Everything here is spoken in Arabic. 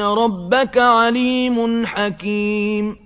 ربك عليم حكيم